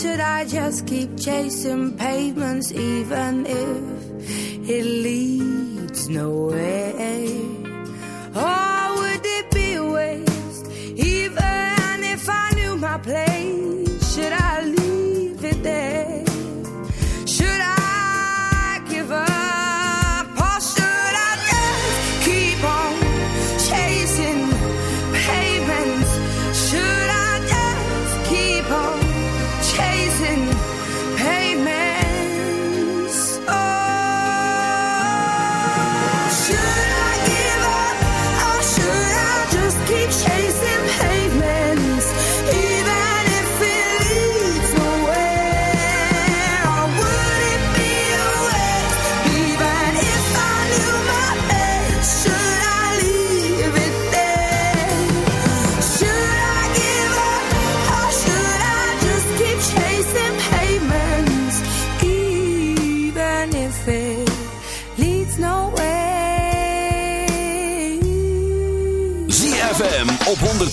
should I just keep chasing pavements, even if it leads nowhere? Oh,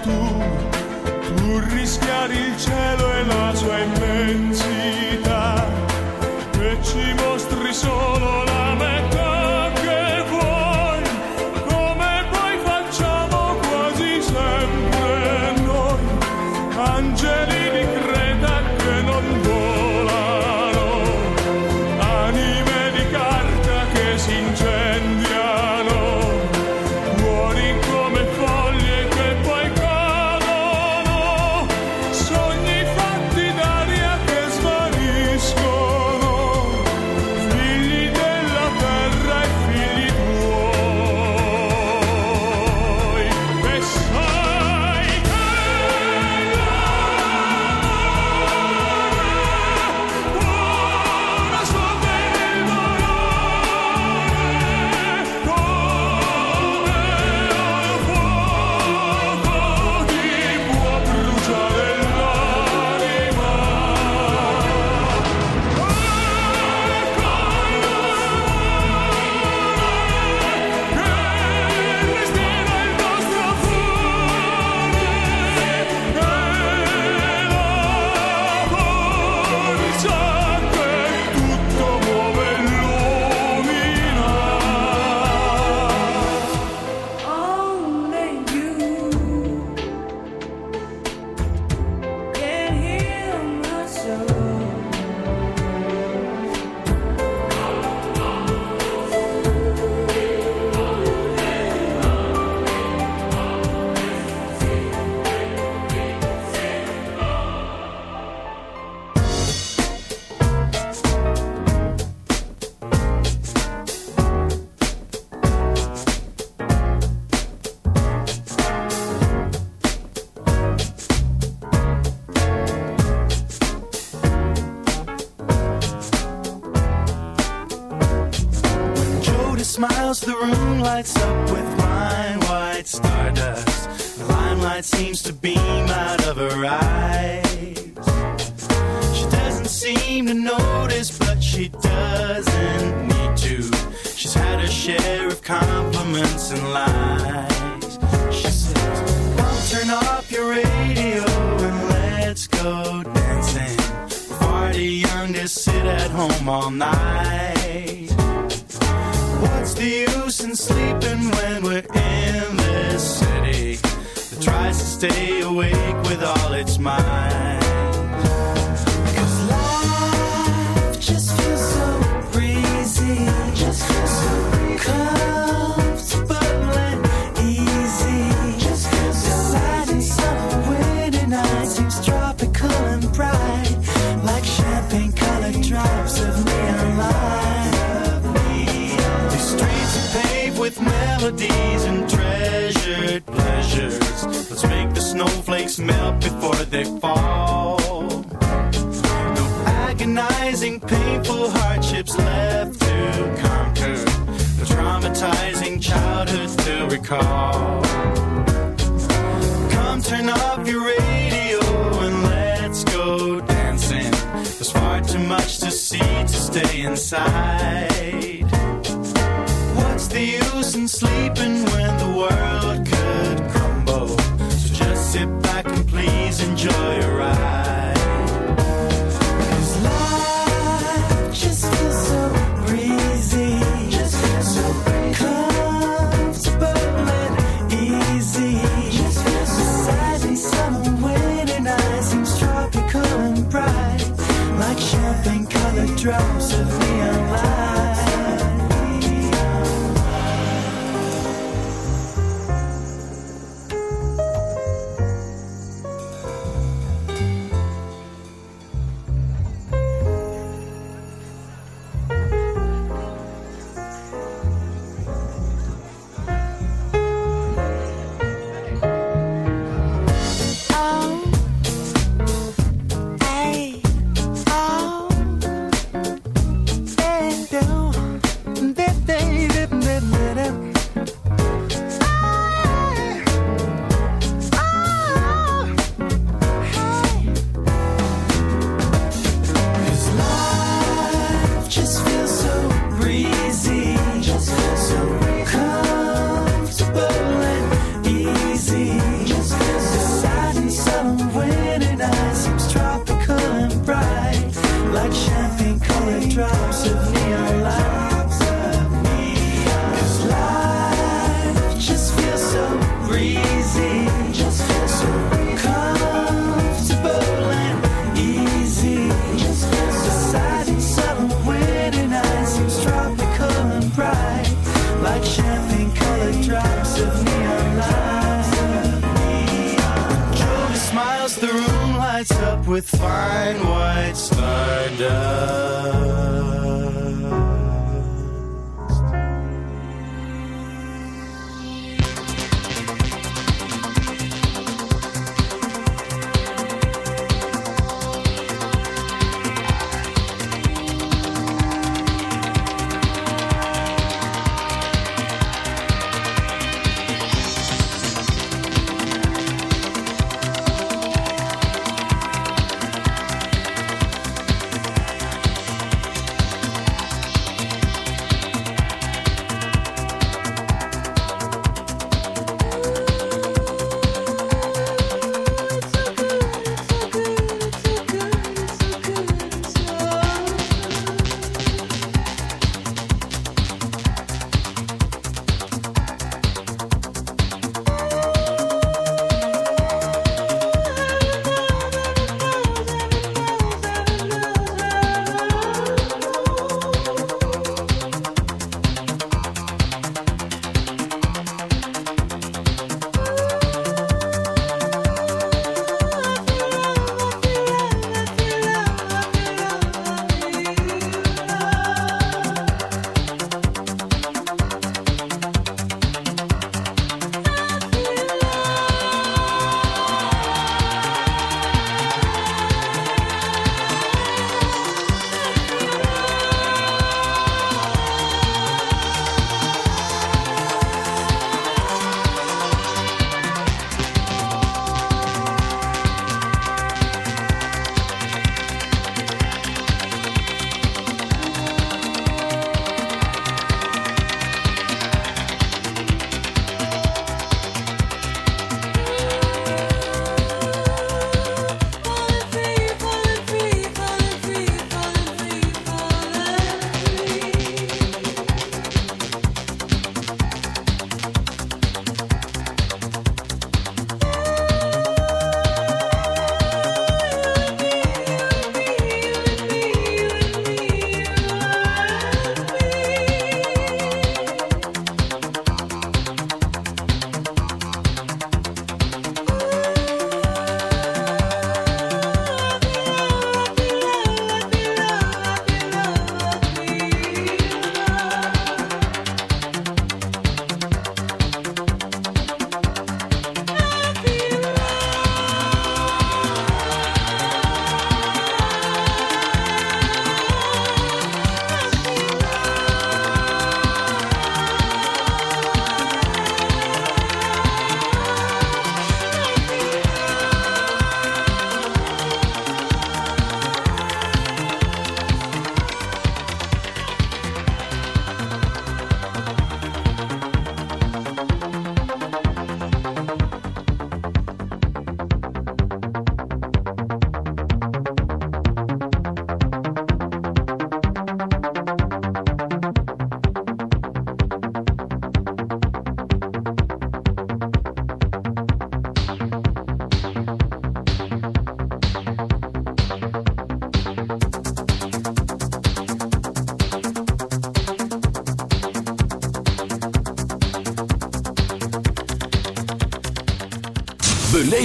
tu, tu rischiari il cielo e la sua immensità. E ci mostri solo sip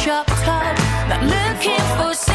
shop top, not looking for.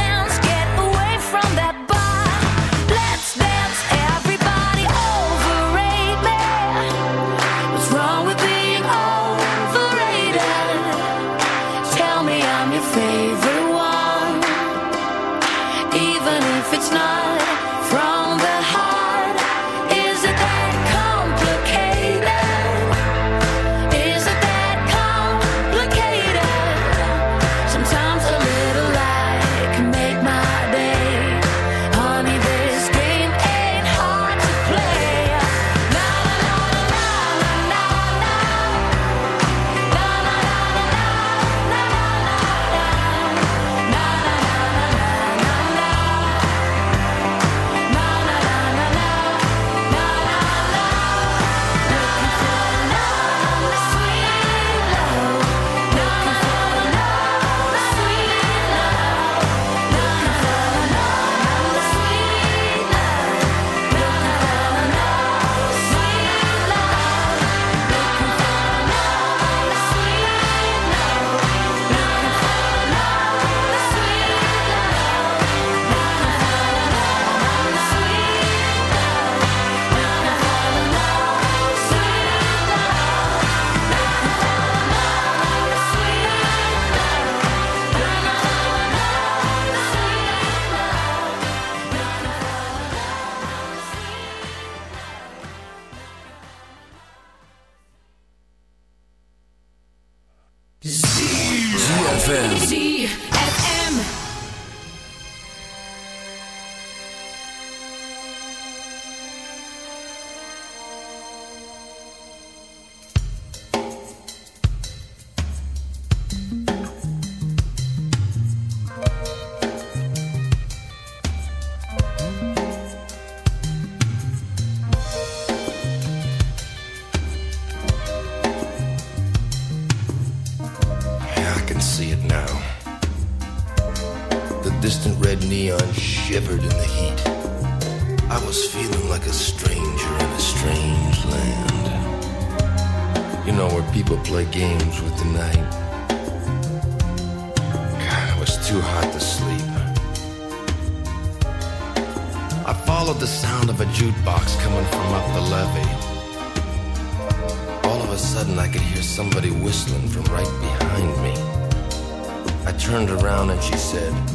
said.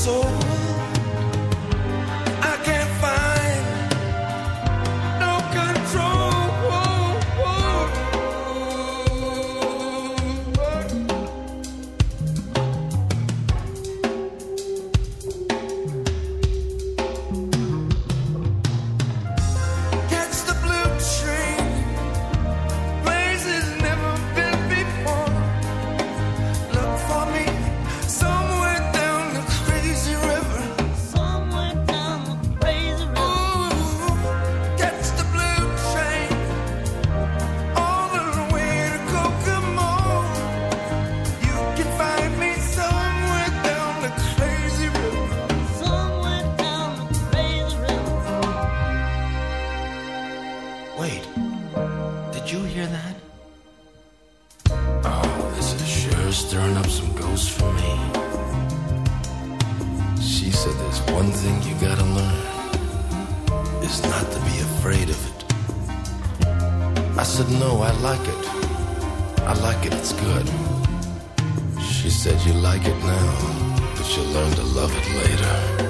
so but you'll learn to love it later.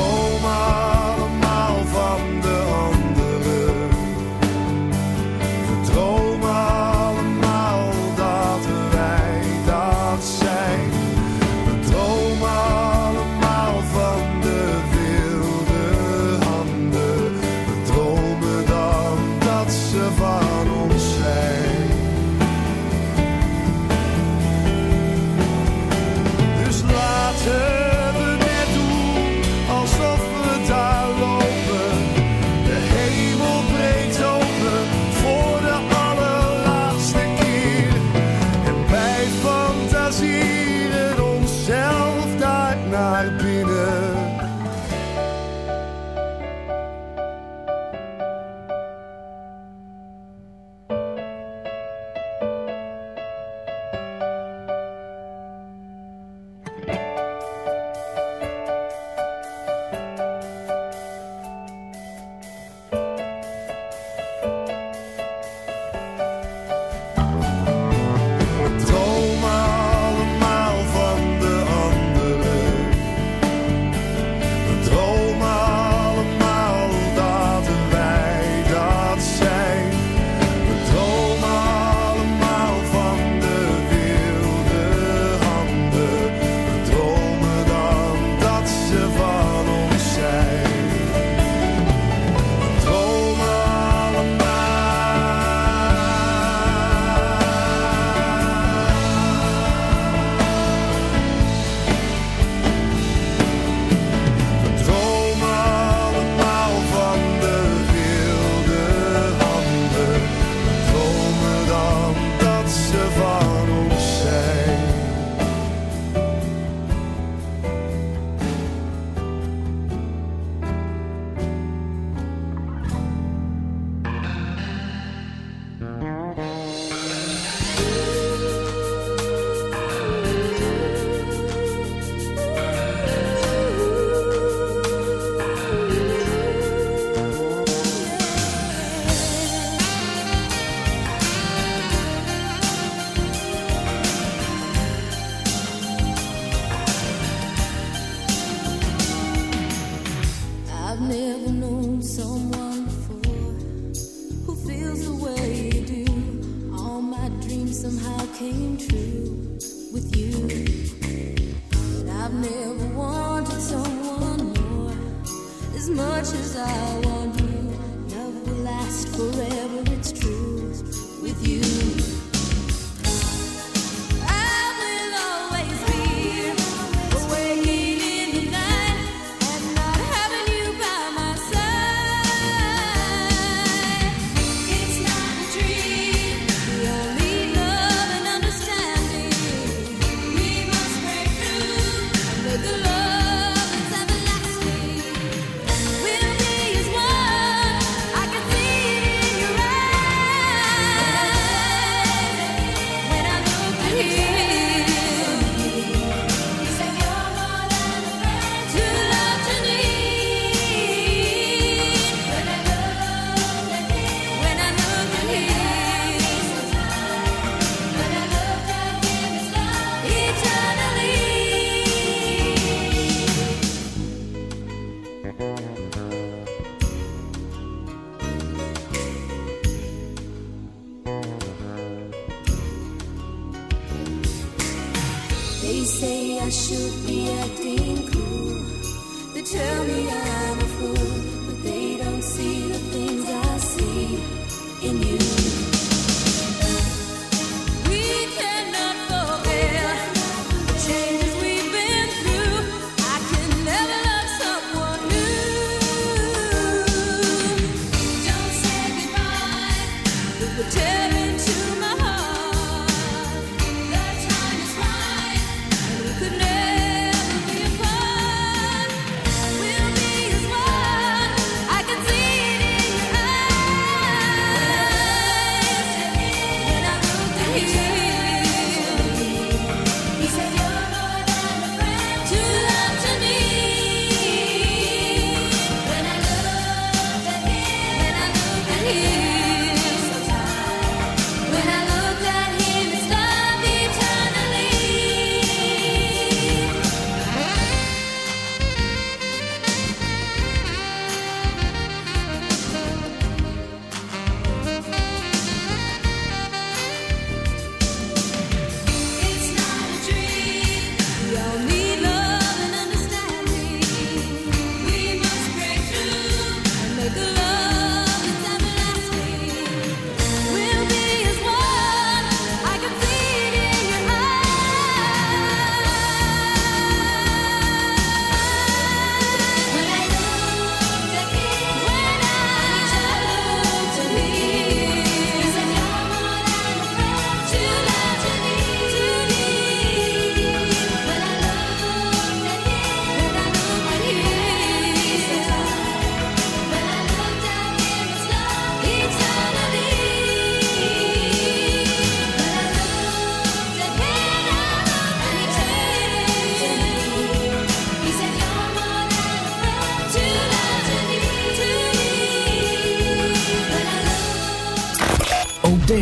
Oh my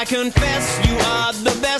I confess you are the best.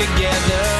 together.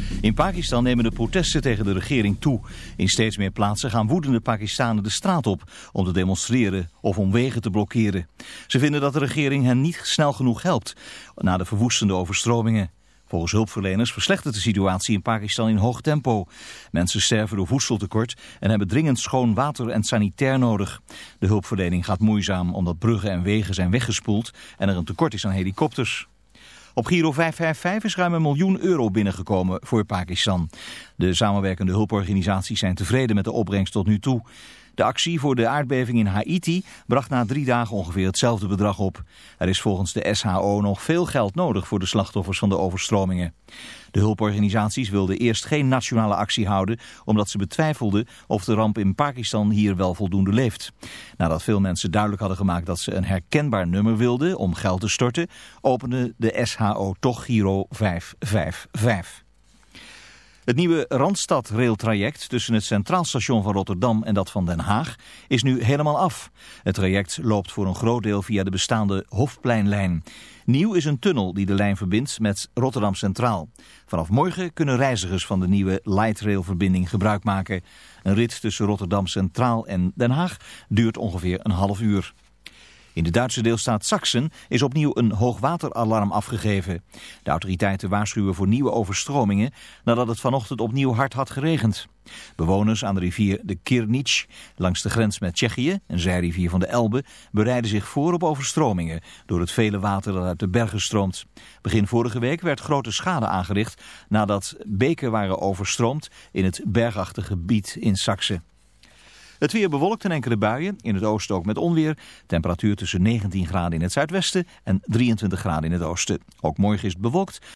In Pakistan nemen de protesten tegen de regering toe. In steeds meer plaatsen gaan woedende Pakistanen de straat op om te demonstreren of om wegen te blokkeren. Ze vinden dat de regering hen niet snel genoeg helpt na de verwoestende overstromingen. Volgens hulpverleners verslechtert de situatie in Pakistan in hoog tempo. Mensen sterven door voedseltekort en hebben dringend schoon water en sanitair nodig. De hulpverlening gaat moeizaam omdat bruggen en wegen zijn weggespoeld en er een tekort is aan helikopters. Op Giro 555 is ruim een miljoen euro binnengekomen voor Pakistan. De samenwerkende hulporganisaties zijn tevreden met de opbrengst tot nu toe. De actie voor de aardbeving in Haiti bracht na drie dagen ongeveer hetzelfde bedrag op. Er is volgens de SHO nog veel geld nodig voor de slachtoffers van de overstromingen. De hulporganisaties wilden eerst geen nationale actie houden... omdat ze betwijfelden of de ramp in Pakistan hier wel voldoende leeft. Nadat veel mensen duidelijk hadden gemaakt dat ze een herkenbaar nummer wilden... om geld te storten, opende de SHO toch Giro 555. Het nieuwe Randstad-railtraject tussen het Centraal Station van Rotterdam en dat van Den Haag is nu helemaal af. Het traject loopt voor een groot deel via de bestaande Hofpleinlijn. Nieuw is een tunnel die de lijn verbindt met Rotterdam Centraal. Vanaf morgen kunnen reizigers van de nieuwe lightrailverbinding gebruik maken. Een rit tussen Rotterdam Centraal en Den Haag duurt ongeveer een half uur. In de Duitse deelstaat Sachsen is opnieuw een hoogwateralarm afgegeven. De autoriteiten waarschuwen voor nieuwe overstromingen nadat het vanochtend opnieuw hard had geregend. Bewoners aan de rivier de Kirnitsch langs de grens met Tsjechië, een zijrivier van de Elbe, bereiden zich voor op overstromingen door het vele water dat uit de bergen stroomt. Begin vorige week werd grote schade aangericht nadat beken waren overstroomd in het bergachtige gebied in Sachsen. Het weer bewolkt en enkele buien, in het oosten ook met onweer. Temperatuur tussen 19 graden in het zuidwesten en 23 graden in het oosten. Ook morgen is het bewolkt